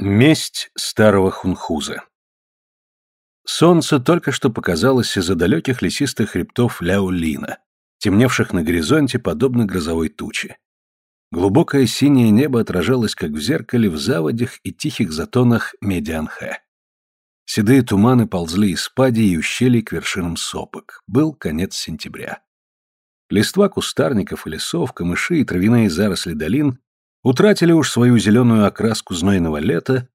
Месть старого хунхуза Солнце только что показалось из-за далеких лесистых хребтов Ляолина, темневших на горизонте подобно грозовой туче. Глубокое синее небо отражалось, как в зеркале, в заводях и тихих затонах Медианхэ. Седые туманы ползли из пади и ущелий к вершинам сопок. Был конец сентября. Листва кустарников и лесов, камыши и травяные заросли долин утратили уж свою зеленую окраску знойного лета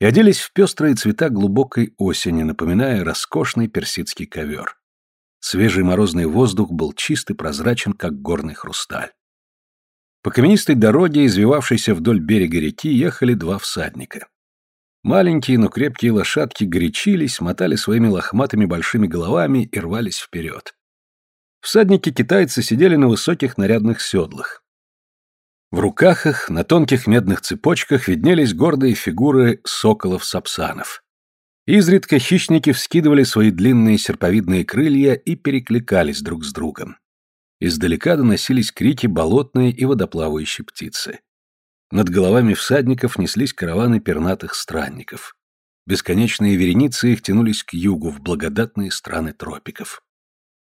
и оделись в пестрые цвета глубокой осени, напоминая роскошный персидский ковер. Свежий морозный воздух был чист и прозрачен, как горный хрусталь. По каменистой дороге, извивавшейся вдоль берега реки, ехали два всадника. Маленькие, но крепкие лошадки горячились, мотали своими лохматыми большими головами и рвались вперед. Всадники-китайцы сидели на высоких нарядных седлах. В руках их, на тонких медных цепочках, виднелись гордые фигуры соколов-сапсанов. Изредка хищники вскидывали свои длинные серповидные крылья и перекликались друг с другом. Издалека доносились крики болотной и водоплавающей птицы. Над головами всадников неслись караваны пернатых странников. Бесконечные вереницы их тянулись к югу, в благодатные страны тропиков.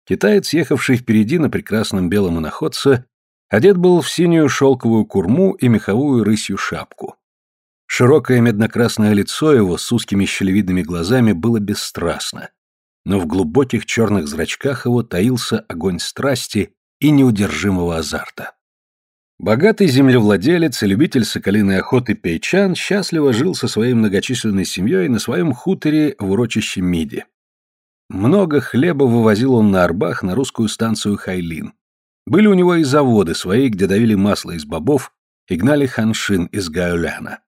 Китаец, ехавший впереди на прекрасном белом иноходце, Одет был в синюю шелковую курму и меховую рысью шапку. Широкое медно-красное лицо его с узкими щелевидными глазами было бесстрастно, но в глубоких черных зрачках его таился огонь страсти и неудержимого азарта. Богатый землевладелец и любитель соколиной охоты Пейчан счастливо жил со своей многочисленной семьей на своем хуторе в урочище Миди. Много хлеба вывозил он на Арбах на русскую станцию Хайлин, были у него и заводы свои, где давили масло из бобов и гнали ханшин из Гауляна.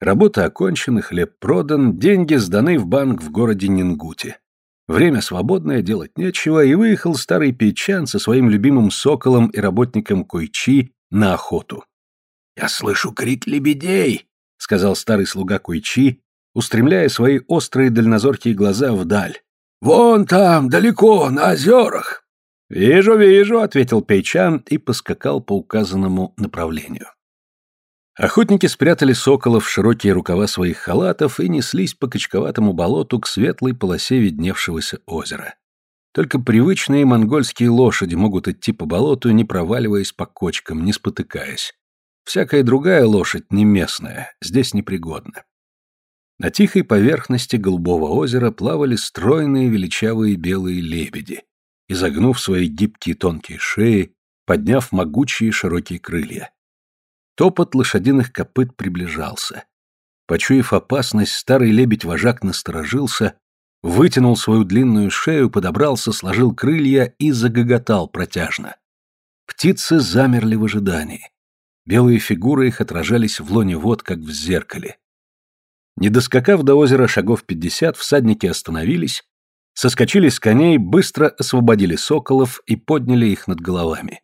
Работа окончена, хлеб продан, деньги сданы в банк в городе Нингуте. Время свободное, делать нечего, и выехал старый Пейчан со своим любимым соколом и работником Койчи на охоту. «Я слышу крик лебедей», — сказал старый слуга Койчи, устремляя свои острые дальнозоркие глаза вдаль. «Вон там, далеко, на озерах. «Вижу, вижу», — ответил Пейчан и поскакал по указанному направлению. Охотники спрятали соколов в широкие рукава своих халатов и неслись по качковатому болоту к светлой полосе видневшегося озера. Только привычные монгольские лошади могут идти по болоту, не проваливаясь по кочкам, не спотыкаясь. Всякая другая лошадь не местная, здесь непригодна. На тихой поверхности голубого озера плавали стройные величавые белые лебеди изогнув свои гибкие тонкие шеи, подняв могучие широкие крылья. Топот лошадиных копыт приближался. Почуяв опасность, старый лебедь-вожак насторожился, вытянул свою длинную шею, подобрался, сложил крылья и загоготал протяжно. Птицы замерли в ожидании. Белые фигуры их отражались в лоне вод, как в зеркале. Не доскакав до озера шагов пятьдесят, всадники остановились соскочили с коней, быстро освободили соколов и подняли их над головами.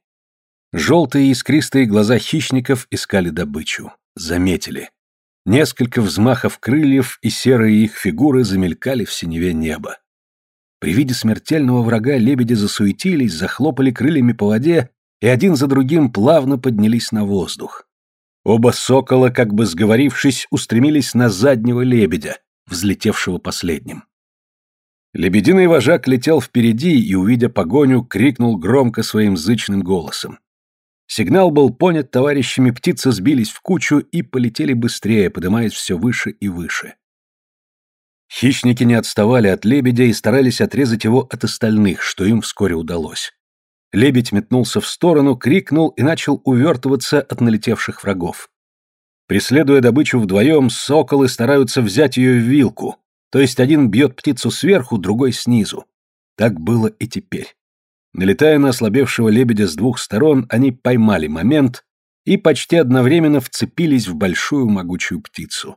Желтые искристые глаза хищников искали добычу. Заметили. Несколько взмахов крыльев и серые их фигуры замелькали в синеве неба. При виде смертельного врага лебеди засуетились, захлопали крыльями по воде и один за другим плавно поднялись на воздух. Оба сокола, как бы сговорившись, устремились на заднего лебедя, взлетевшего последним. Лебединый вожак летел впереди и, увидя погоню, крикнул громко своим зычным голосом. Сигнал был понят товарищами, птицы сбились в кучу и полетели быстрее, поднимаясь все выше и выше. Хищники не отставали от лебедя и старались отрезать его от остальных, что им вскоре удалось. Лебедь метнулся в сторону, крикнул и начал увертываться от налетевших врагов. Преследуя добычу вдвоем, соколы стараются взять ее в вилку, то есть один бьет птицу сверху, другой снизу. Так было и теперь. Налетая на ослабевшего лебедя с двух сторон, они поймали момент и почти одновременно вцепились в большую могучую птицу.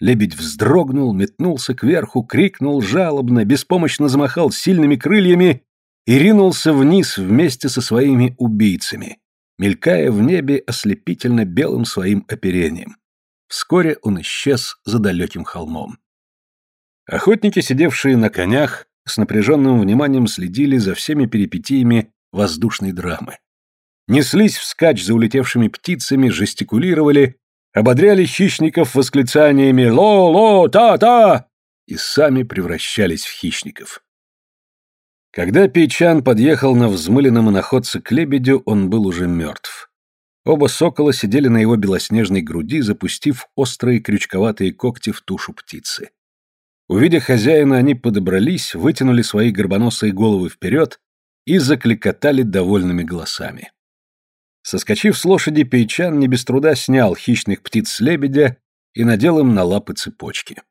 Лебедь вздрогнул, метнулся кверху, крикнул жалобно, беспомощно замахал сильными крыльями и ринулся вниз вместе со своими убийцами, мелькая в небе ослепительно белым своим оперением. Вскоре он исчез за далеким холмом. Охотники, сидевшие на конях, с напряженным вниманием следили за всеми перипетиями воздушной драмы. Неслись вскачь за улетевшими птицами, жестикулировали, ободряли хищников восклицаниями «Ло-ло! Та-та!» и сами превращались в хищников. Когда Пейчан подъехал на взмыленном иноходце к лебедю, он был уже мертв. Оба сокола сидели на его белоснежной груди, запустив острые крючковатые когти в тушу птицы. Увидя хозяина, они подобрались, вытянули свои горбоносые головы вперед и закликотали довольными голосами. Соскочив с лошади, Пейчан не без труда снял хищных птиц с лебедя и надел им на лапы цепочки.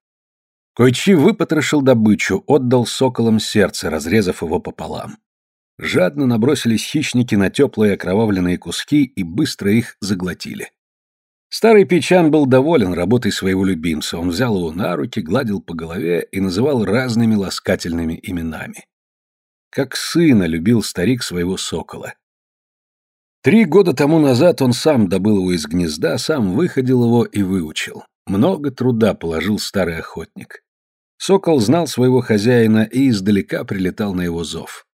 Койчи выпотрошил добычу, отдал соколам сердце, разрезав его пополам. Жадно набросились хищники на теплые окровавленные куски и быстро их заглотили. Старый Печан был доволен работой своего любимца, он взял его на руки, гладил по голове и называл разными ласкательными именами. Как сына любил старик своего сокола. Три года тому назад он сам добыл его из гнезда, сам выходил его и выучил. Много труда положил старый охотник. Сокол знал своего хозяина и издалека прилетал на его зов.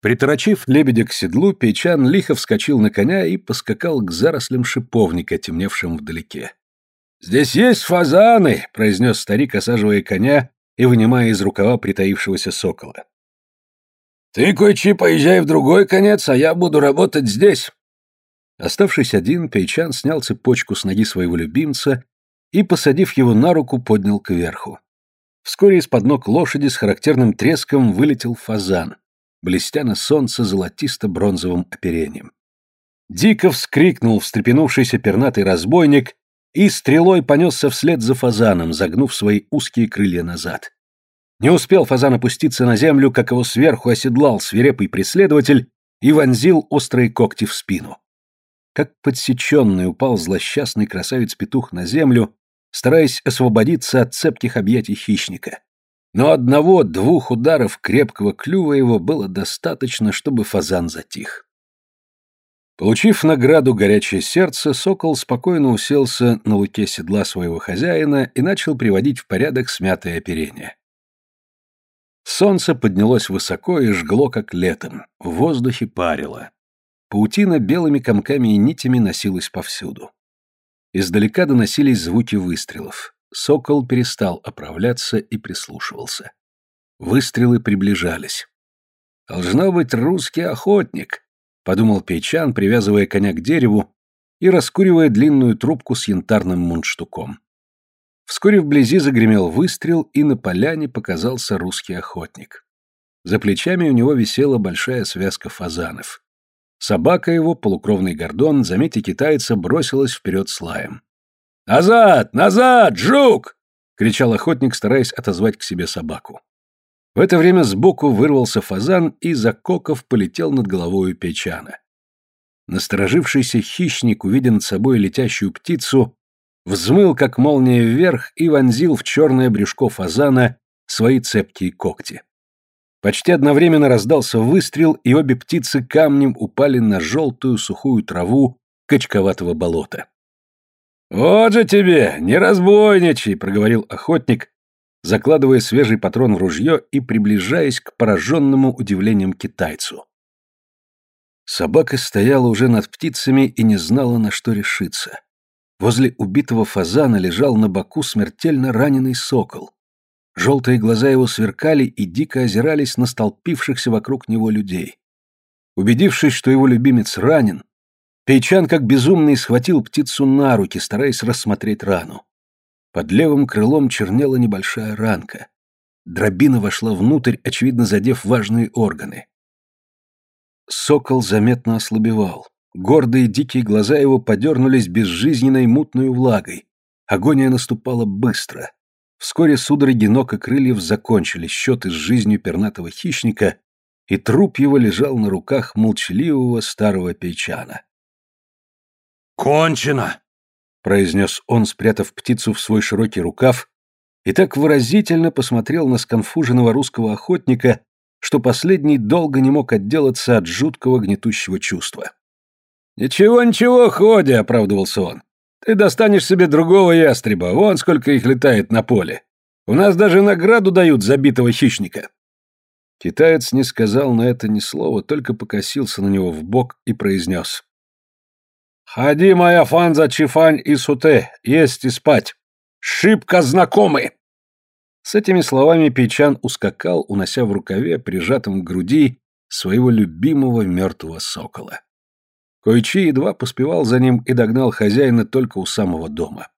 Приторочив лебедя к седлу, Пейчан лихо вскочил на коня и поскакал к зарослям шиповника, темневшим вдалеке. «Здесь есть фазаны!» — произнес старик, осаживая коня и вынимая из рукава притаившегося сокола. «Ты, Койчи, поезжай в другой конец, а я буду работать здесь!» Оставшись один, Пейчан снял цепочку с ноги своего любимца и, посадив его на руку, поднял кверху. Вскоре из-под ног лошади с характерным треском вылетел фазан, блестя на солнце золотисто-бронзовым оперением. Дико вскрикнул встрепенувшийся пернатый разбойник и стрелой понесся вслед за фазаном, загнув свои узкие крылья назад. Не успел фазан опуститься на землю, как его сверху оседлал свирепый преследователь и вонзил острые когти в спину. Как подсеченный упал злосчастный красавец-петух на землю, стараясь освободиться от цепких объятий хищника. Но одного-двух ударов крепкого клюва его было достаточно, чтобы фазан затих. Получив награду горячее сердце, сокол спокойно уселся на луке седла своего хозяина и начал приводить в порядок смятое оперение. Солнце поднялось высоко и жгло, как летом, в воздухе парило. Паутина белыми комками и нитями носилась повсюду. Издалека доносились звуки выстрелов. Сокол перестал оправляться и прислушивался. Выстрелы приближались. «Должно быть русский охотник», — подумал Пейчан, привязывая коня к дереву и раскуривая длинную трубку с янтарным мундштуком. Вскоре вблизи загремел выстрел, и на поляне показался русский охотник. За плечами у него висела большая связка фазанов. Собака его, полукровный гордон, заметя китайца, бросилась вперед с лаем. «Назад! Назад! Жук!» — кричал охотник, стараясь отозвать к себе собаку. В это время сбоку вырвался фазан и, закоков, полетел над головой Печана. Насторожившийся хищник, увидя над собой летящую птицу, взмыл, как молния вверх, и вонзил в черное брюшко фазана свои цепкие когти. Почти одновременно раздался выстрел, и обе птицы камнем упали на желтую сухую траву качковатого болота. «Вот же тебе, не разбойничай!» — проговорил охотник, закладывая свежий патрон в ружье и приближаясь к пораженному удивлением китайцу. Собака стояла уже над птицами и не знала, на что решиться. Возле убитого фазана лежал на боку смертельно раненый сокол. Желтые глаза его сверкали и дико озирались на столпившихся вокруг него людей. Убедившись, что его любимец ранен, Пейчан как безумный схватил птицу на руки, стараясь рассмотреть рану. Под левым крылом чернела небольшая ранка. Дробина вошла внутрь, очевидно задев важные органы. Сокол заметно ослабевал. Гордые дикие глаза его подернулись безжизненной мутной влагой. Агония наступала быстро. Вскоре судороги ног и крыльев закончили счеты с жизнью пернатого хищника, и труп его лежал на руках молчаливого старого пейчана. «Кончено!» — произнес он, спрятав птицу в свой широкий рукав, и так выразительно посмотрел на сконфуженного русского охотника, что последний долго не мог отделаться от жуткого гнетущего чувства. «Ничего, ничего, ходи!» — оправдывался он. Ты достанешь себе другого ястреба, вон сколько их летает на поле. У нас даже награду дают забитого хищника». Китаец не сказал на это ни слова, только покосился на него в бок и произнес. Ходи, моя фанза Чифань и Суте, есть и спать. Шибко знакомы!» С этими словами Пейчан ускакал, унося в рукаве, прижатым к груди, своего любимого мертвого сокола. Койчи едва поспевал за ним и догнал хозяина только у самого дома.